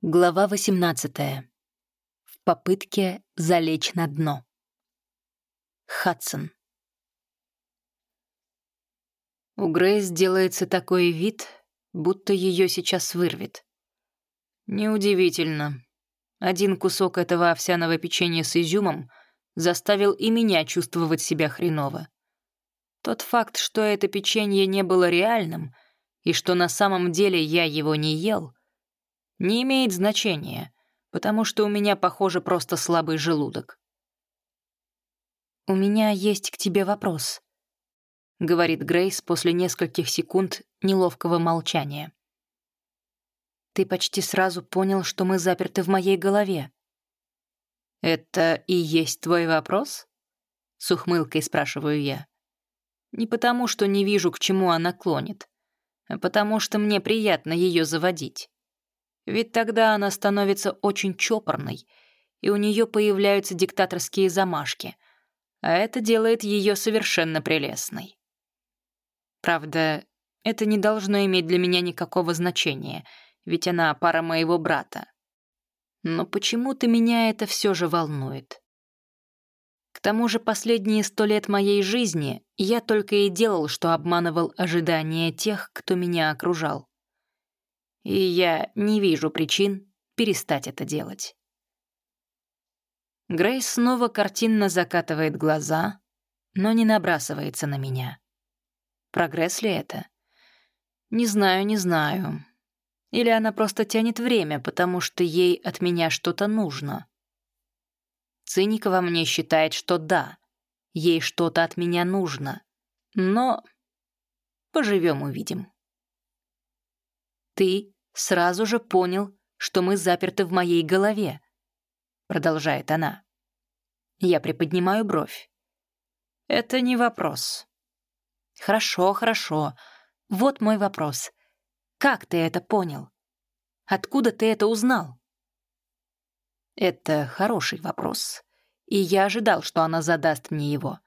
Глава 18. В попытке залечь на дно. Хадсон. У Грейс делается такой вид, будто ее сейчас вырвет. Неудивительно. Один кусок этого овсяного печенья с изюмом заставил и меня чувствовать себя хреново. Тот факт, что это печенье не было реальным, и что на самом деле я его не ел — не имеет значения, потому что у меня, похоже, просто слабый желудок. «У меня есть к тебе вопрос», — говорит Грейс после нескольких секунд неловкого молчания. «Ты почти сразу понял, что мы заперты в моей голове». «Это и есть твой вопрос?» — с ухмылкой спрашиваю я. Не потому, что не вижу, к чему она клонит, а потому что мне приятно ее заводить. Ведь тогда она становится очень чопорной, и у нее появляются диктаторские замашки, а это делает ее совершенно прелестной. Правда, это не должно иметь для меня никакого значения, ведь она пара моего брата. Но почему-то меня это все же волнует. К тому же последние сто лет моей жизни я только и делал, что обманывал ожидания тех, кто меня окружал и я не вижу причин перестать это делать. Грейс снова картинно закатывает глаза, но не набрасывается на меня. Прогресс ли это? Не знаю, не знаю. Или она просто тянет время, потому что ей от меня что-то нужно. Циник во мне считает, что да, ей что-то от меня нужно. Но поживем увидим. Ты сразу же понял, что мы заперты в моей голове», — продолжает она. Я приподнимаю бровь. «Это не вопрос». «Хорошо, хорошо. Вот мой вопрос. Как ты это понял? Откуда ты это узнал?» Это хороший вопрос, и я ожидал, что она задаст мне его.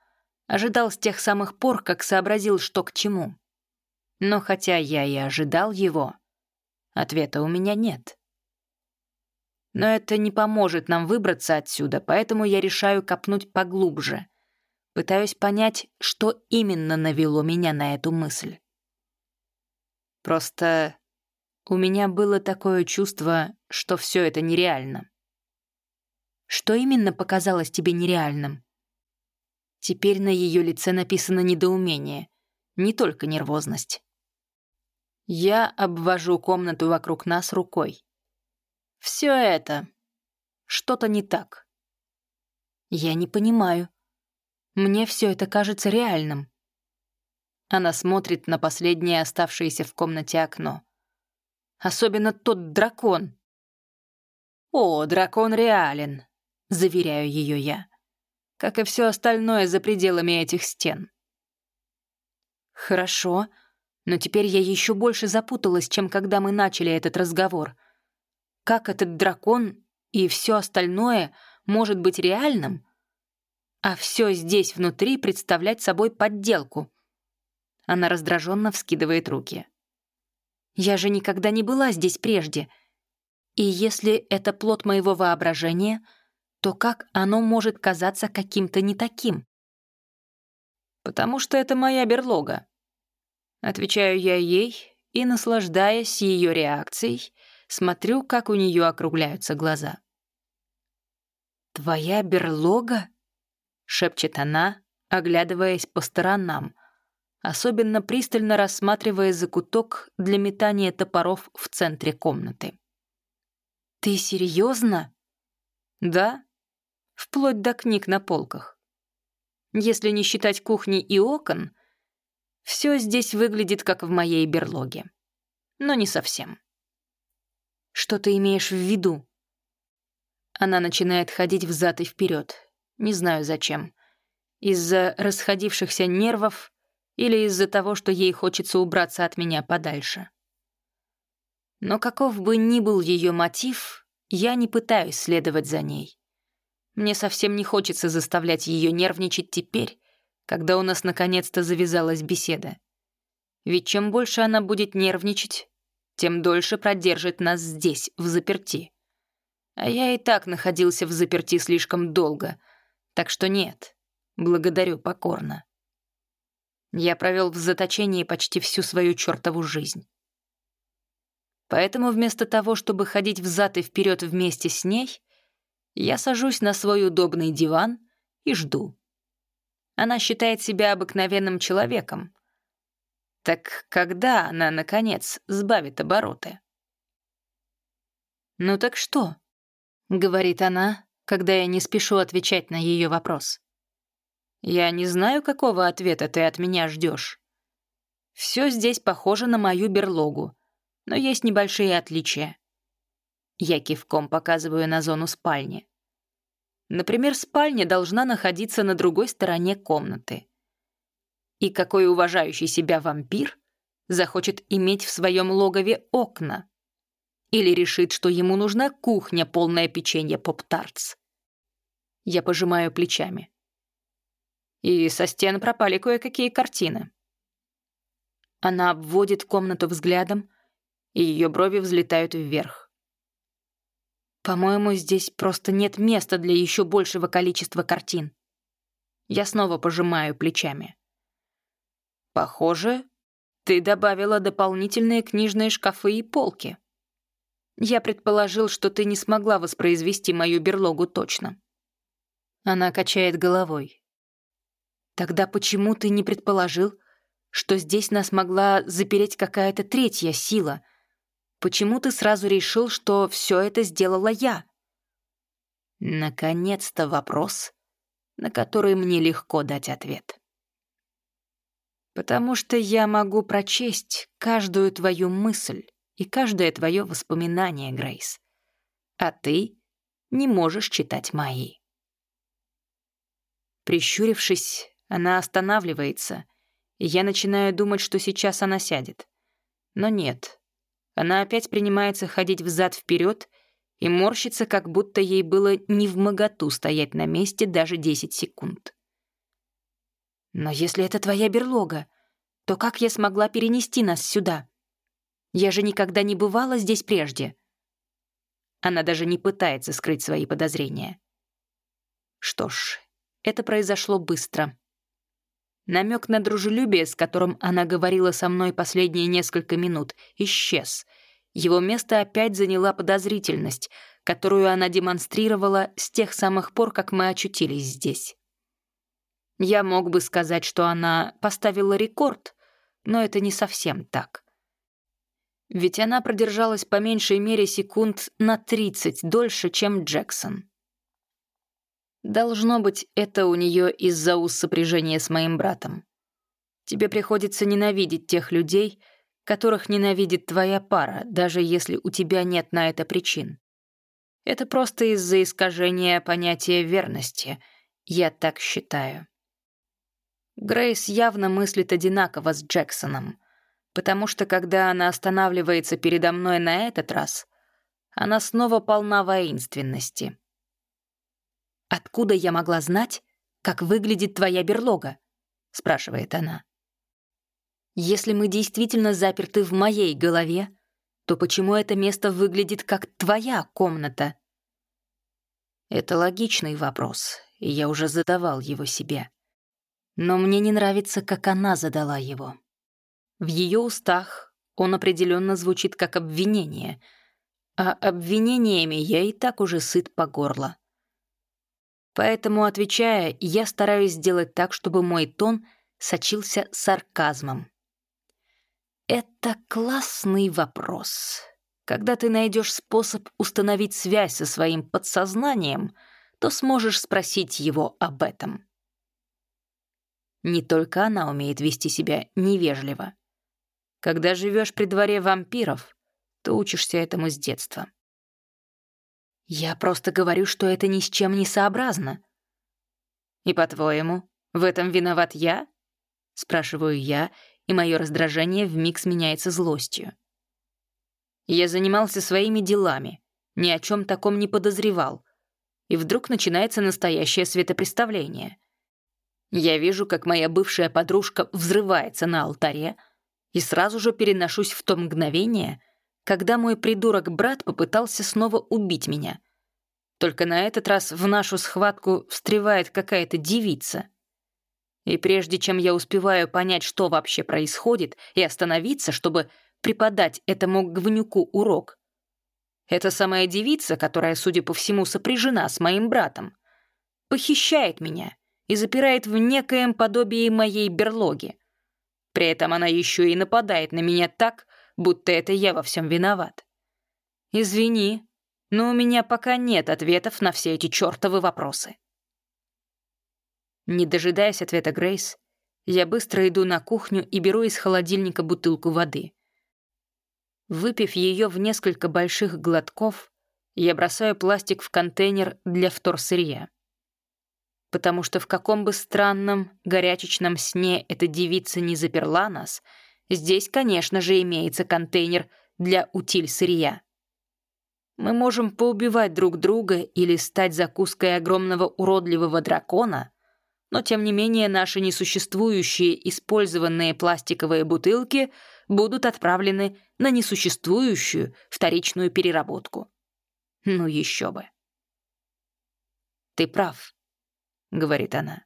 Ожидал с тех самых пор, как сообразил, что к чему. Но хотя я и ожидал его, Ответа у меня нет. Но это не поможет нам выбраться отсюда, поэтому я решаю копнуть поглубже. Пытаюсь понять, что именно навело меня на эту мысль. Просто у меня было такое чувство, что все это нереально. Что именно показалось тебе нереальным? Теперь на ее лице написано недоумение, не только нервозность. Я обвожу комнату вокруг нас рукой. Все это. Что-то не так. Я не понимаю. Мне все это кажется реальным. Она смотрит на последнее оставшееся в комнате окно. Особенно тот дракон. «О, дракон реален», — заверяю ее я. Как и все остальное за пределами этих стен. «Хорошо», но теперь я еще больше запуталась, чем когда мы начали этот разговор. Как этот дракон и все остальное может быть реальным, а все здесь внутри представлять собой подделку? Она раздраженно вскидывает руки. Я же никогда не была здесь прежде. И если это плод моего воображения, то как оно может казаться каким-то не таким? «Потому что это моя берлога», Отвечаю я ей и, наслаждаясь ее реакцией, смотрю, как у нее округляются глаза. «Твоя берлога?» — шепчет она, оглядываясь по сторонам, особенно пристально рассматривая закуток для метания топоров в центре комнаты. «Ты серьезно?» «Да, вплоть до книг на полках. Если не считать кухни и окон, все здесь выглядит как в моей берлоге. Но не совсем. Что ты имеешь в виду? Она начинает ходить взад и вперед. Не знаю зачем. Из-за расходившихся нервов или из-за того, что ей хочется убраться от меня подальше. Но каков бы ни был ее мотив, я не пытаюсь следовать за ней. Мне совсем не хочется заставлять ее нервничать теперь, когда у нас наконец-то завязалась беседа. Ведь чем больше она будет нервничать, тем дольше продержит нас здесь, в заперти. А я и так находился в заперти слишком долго, так что нет, благодарю покорно. Я провел в заточении почти всю свою чертову жизнь. Поэтому вместо того, чтобы ходить взад и вперед вместе с ней, я сажусь на свой удобный диван и жду. Она считает себя обыкновенным человеком. Так когда она, наконец, сбавит обороты? «Ну так что?» — говорит она, когда я не спешу отвечать на ее вопрос. «Я не знаю, какого ответа ты от меня ждешь. Все здесь похоже на мою берлогу, но есть небольшие отличия. Я кивком показываю на зону спальни. Например, спальня должна находиться на другой стороне комнаты. И какой уважающий себя вампир захочет иметь в своем логове окна? Или решит, что ему нужна кухня, полная печенья поп-тартс? Я пожимаю плечами. И со стен пропали кое-какие картины. Она обводит комнату взглядом, и ее брови взлетают вверх. По-моему, здесь просто нет места для еще большего количества картин. Я снова пожимаю плечами. Похоже, ты добавила дополнительные книжные шкафы и полки. Я предположил, что ты не смогла воспроизвести мою берлогу точно. Она качает головой. Тогда почему ты не предположил, что здесь нас могла запереть какая-то третья сила, Почему ты сразу решил, что все это сделала я? Наконец-то вопрос, на который мне легко дать ответ. Потому что я могу прочесть каждую твою мысль и каждое твое воспоминание, Грейс. А ты не можешь читать мои. Прищурившись, она останавливается, и я начинаю думать, что сейчас она сядет. Но нет, она опять принимается ходить взад-вперед и морщится, как будто ей было не в моготу стоять на месте даже 10 секунд. «Но если это твоя берлога, то как я смогла перенести нас сюда? Я же никогда не бывала здесь прежде». Она даже не пытается скрыть свои подозрения. Что ж, это произошло быстро. Намек на дружелюбие, с которым она говорила со мной последние несколько минут, исчез. Его место опять заняла подозрительность, которую она демонстрировала с тех самых пор, как мы очутились здесь. Я мог бы сказать, что она поставила рекорд, но это не совсем так. Ведь она продержалась по меньшей мере секунд на 30 дольше, чем Джексон. Должно быть, это у нее из-за уз с моим братом. Тебе приходится ненавидеть тех людей, которых ненавидит твоя пара, даже если у тебя нет на это причин. Это просто из-за искажения понятия верности. Я так считаю. Грейс явно мыслит одинаково с Джексоном, потому что когда она останавливается передо мной на этот раз, она снова полна воинственности. «Откуда я могла знать, как выглядит твоя берлога?» — спрашивает она. «Если мы действительно заперты в моей голове, то почему это место выглядит как твоя комната?» Это логичный вопрос, и я уже задавал его себе. Но мне не нравится, как она задала его. В ее устах он определенно звучит как обвинение, а обвинениями я и так уже сыт по горло. Поэтому, отвечая, я стараюсь сделать так, чтобы мой тон сочился сарказмом. Это классный вопрос. Когда ты найдешь способ установить связь со своим подсознанием, то сможешь спросить его об этом. Не только она умеет вести себя невежливо. Когда живешь при дворе вампиров, то учишься этому с детства. Я просто говорю, что это ни с чем не сообразно. И по-твоему, в этом виноват я? Спрашиваю я, и мое раздражение вмиг сменяется злостью. Я занимался своими делами, ни о чем таком не подозревал, и вдруг начинается настоящее светопреставление. Я вижу, как моя бывшая подружка взрывается на алтаре, и сразу же переношусь в то мгновение, когда мой придурок-брат попытался снова убить меня. Только на этот раз в нашу схватку встревает какая-то девица. И прежде чем я успеваю понять, что вообще происходит, и остановиться, чтобы преподать этому говнюку урок, эта самая девица, которая, судя по всему, сопряжена с моим братом, похищает меня и запирает в некоем подобии моей берлоги. При этом она еще и нападает на меня так, будто это я во всем виноват. Извини, но у меня пока нет ответов на все эти чертовы вопросы. Не дожидаясь ответа Грейс, я быстро иду на кухню и беру из холодильника бутылку воды. Выпив ее в несколько больших глотков, я бросаю пластик в контейнер для вторсырья потому что в каком бы странном, горячечном сне эта девица не заперла нас, здесь, конечно же, имеется контейнер для утиль-сырья. Мы можем поубивать друг друга или стать закуской огромного уродливого дракона, но, тем не менее, наши несуществующие использованные пластиковые бутылки будут отправлены на несуществующую вторичную переработку. Ну еще бы. Ты прав. — говорит она.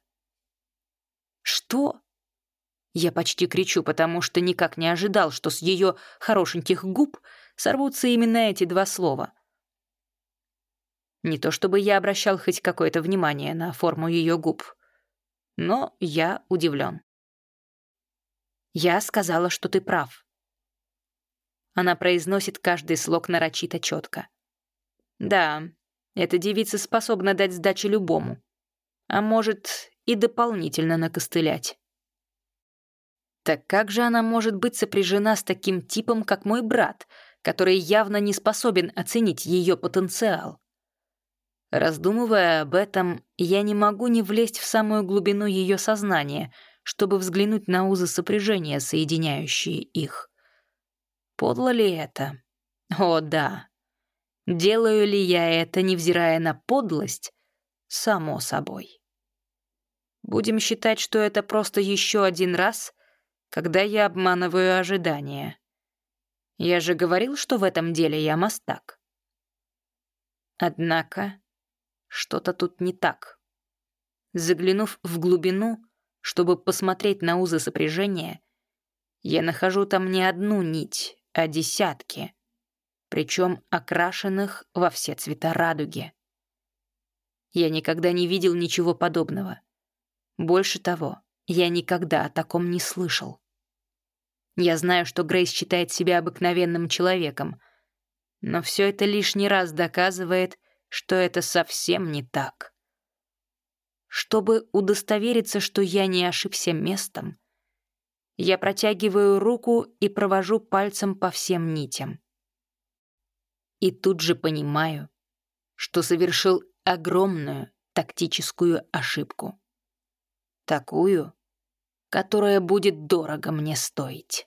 «Что?» Я почти кричу, потому что никак не ожидал, что с ее хорошеньких губ сорвутся именно эти два слова. Не то чтобы я обращал хоть какое-то внимание на форму ее губ, но я удивлен. «Я сказала, что ты прав». Она произносит каждый слог нарочито четко. «Да, эта девица способна дать сдачи любому а может и дополнительно накостылять. Так как же она может быть сопряжена с таким типом, как мой брат, который явно не способен оценить ее потенциал? Раздумывая об этом, я не могу не влезть в самую глубину ее сознания, чтобы взглянуть на узы сопряжения, соединяющие их. Подло ли это? О, да. Делаю ли я это, невзирая на подлость? Само собой. Будем считать, что это просто еще один раз, когда я обманываю ожидания. Я же говорил, что в этом деле я мастак. Однако что-то тут не так. Заглянув в глубину, чтобы посмотреть на узы сопряжения, я нахожу там не одну нить, а десятки, причем окрашенных во все цвета радуги. Я никогда не видел ничего подобного. Больше того, я никогда о таком не слышал. Я знаю, что Грейс считает себя обыкновенным человеком, но все это лишний раз доказывает, что это совсем не так. Чтобы удостовериться, что я не ошибся местом, я протягиваю руку и провожу пальцем по всем нитям. И тут же понимаю, что совершил огромную тактическую ошибку. Такую, которая будет дорого мне стоить.